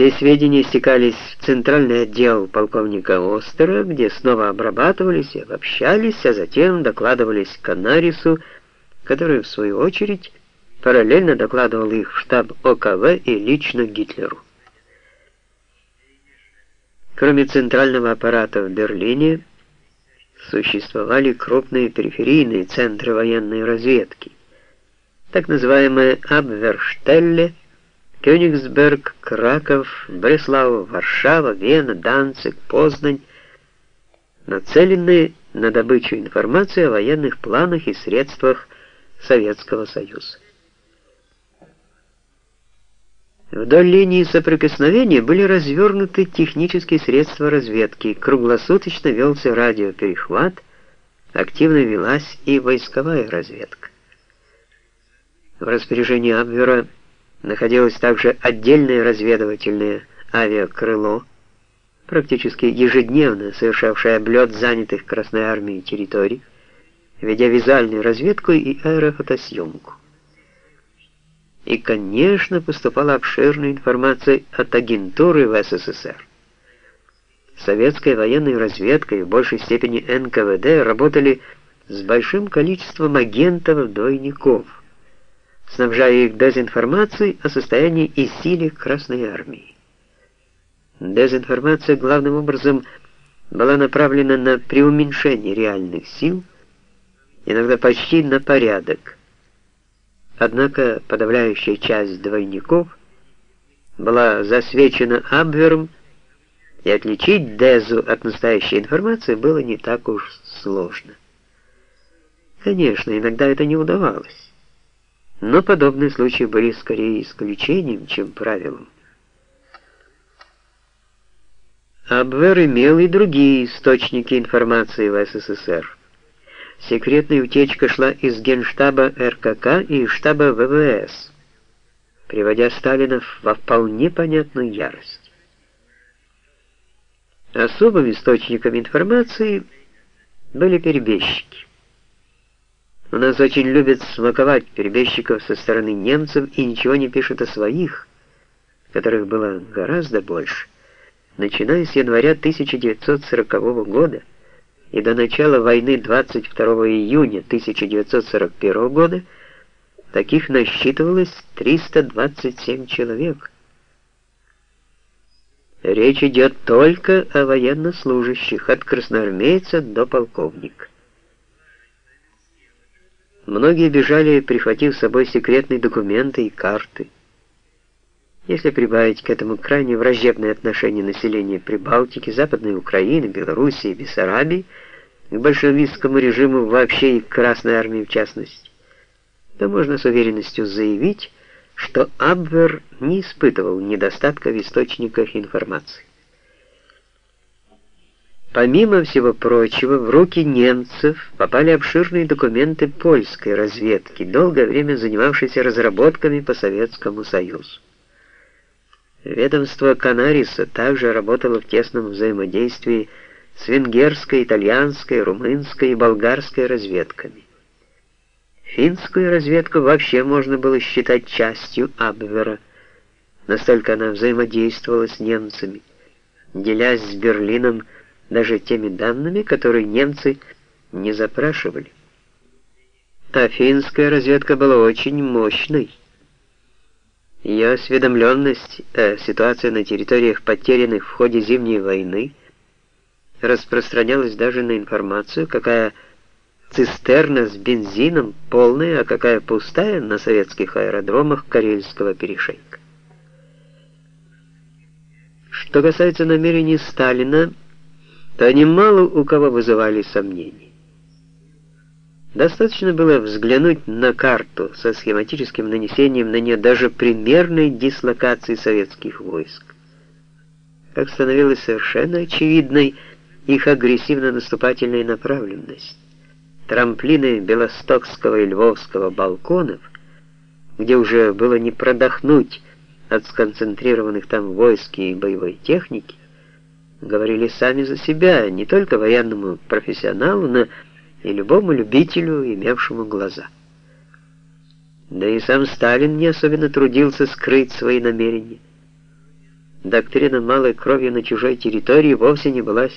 Все сведения стекались в центральный отдел полковника Остера, где снова обрабатывались и обобщались, а затем докладывались Канарису, который, в свою очередь, параллельно докладывал их в штаб ОКВ и лично Гитлеру. Кроме центрального аппарата в Берлине, существовали крупные периферийные центры военной разведки, так называемые Абверштелле, Кёнигсберг, Краков, Бреслау, Варшава, Вена, Данциг, Познань, нацеленные на добычу информации о военных планах и средствах Советского Союза. Вдоль линии соприкосновения были развернуты технические средства разведки, круглосуточно велся радиоперехват, активно велась и войсковая разведка. В распоряжении Абвера находилось также отдельное разведывательное авиакрыло, практически ежедневно совершавшее облет занятых Красной Армией территорий, ведя визуальную разведку и аэрофотосъемку. И, конечно, поступала обширная информация от агентуры в СССР. Советская военная разведка и в большей степени НКВД работали с большим количеством агентов-двойников, снабжая их дезинформацией о состоянии и силе Красной Армии. Дезинформация главным образом была направлена на преуменьшение реальных сил, иногда почти на порядок. Однако подавляющая часть двойников была засвечена Абвером, и отличить Дезу от настоящей информации было не так уж сложно. Конечно, иногда это не удавалось. Но подобные случаи были скорее исключением, чем правилом. Абвер имел и другие источники информации в СССР. Секретная утечка шла из Генштаба РКК и штаба ВВС, приводя Сталина во вполне понятную ярость. Особым источником информации были перебежчики. У нас очень любят смаковать перебежчиков со стороны немцев и ничего не пишут о своих, которых было гораздо больше. Начиная с января 1940 года и до начала войны 22 июня 1941 года таких насчитывалось 327 человек. Речь идет только о военнослужащих, от красноармейца до полковника. Многие бежали, прихватив с собой секретные документы и карты. Если прибавить к этому крайне враждебное отношение населения Прибалтики, Западной Украины, Белоруссии, Бессарабии, к большевистскому режиму вообще и к Красной армии в частности, то можно с уверенностью заявить, что Абвер не испытывал недостатка в источниках информации. Помимо всего прочего, в руки немцев попали обширные документы польской разведки, долгое время занимавшейся разработками по Советскому Союзу. Ведомство Канариса также работало в тесном взаимодействии с венгерской, итальянской, румынской и болгарской разведками. Финскую разведку вообще можно было считать частью Абвера, настолько она взаимодействовала с немцами, делясь с Берлином даже теми данными, которые немцы не запрашивали. А финская разведка была очень мощной. Ее осведомленность о ситуации на территориях, потерянных в ходе Зимней войны, распространялась даже на информацию, какая цистерна с бензином полная, а какая пустая на советских аэродромах Карельского перешейка. Что касается намерений Сталина, то они мало у кого вызывали сомнений. Достаточно было взглянуть на карту со схематическим нанесением на нее даже примерной дислокации советских войск. Как становилось совершенно очевидной их агрессивно-наступательная направленность. Трамплины Белостокского и Львовского балконов, где уже было не продохнуть от сконцентрированных там войск и боевой техники, говорили сами за себя, не только военному профессионалу, но и любому любителю, имевшему глаза. Да и сам Сталин не особенно трудился скрыть свои намерения. доктрина малой кровью на чужой территории вовсе не была